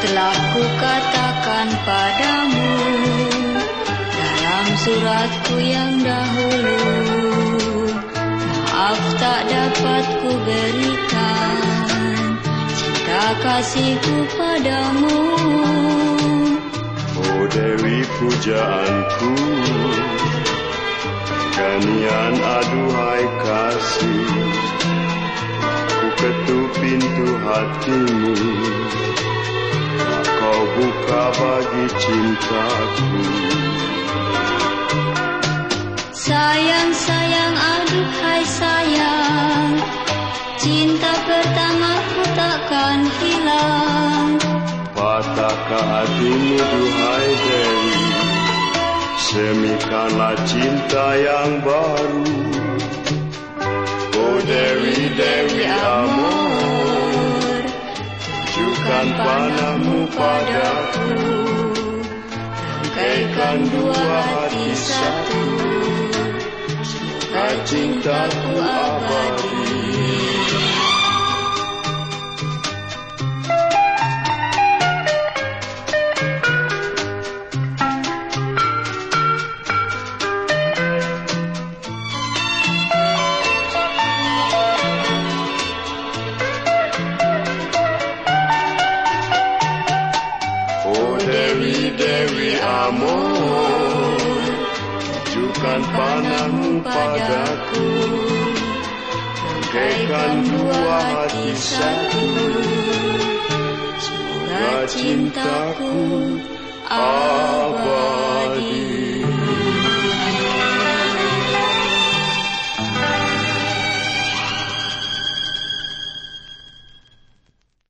telah kukatakan padamu dalam suratku yang dahulu. Maaf tak dapat ku berikan cinta kasihku padamu. Oh Dewi pujaanku Ganian aduhai kasih. Ku ketuk pintu hatimu kau buka bagi cintaku. Sayang, sayang, aduhai sayang. Cinta pertamaku takkan hilang. Patahkah hatimu duhai Dewi Semikanlah cinta yang baru Tunjukkan panahmu padaku. Rangkaikan dua hati satu. Semoga cintaku abadi Dewi, amor Tunjukkan panahmu padaku Rangkaikan dua hati satu. Semoga cintaku abadi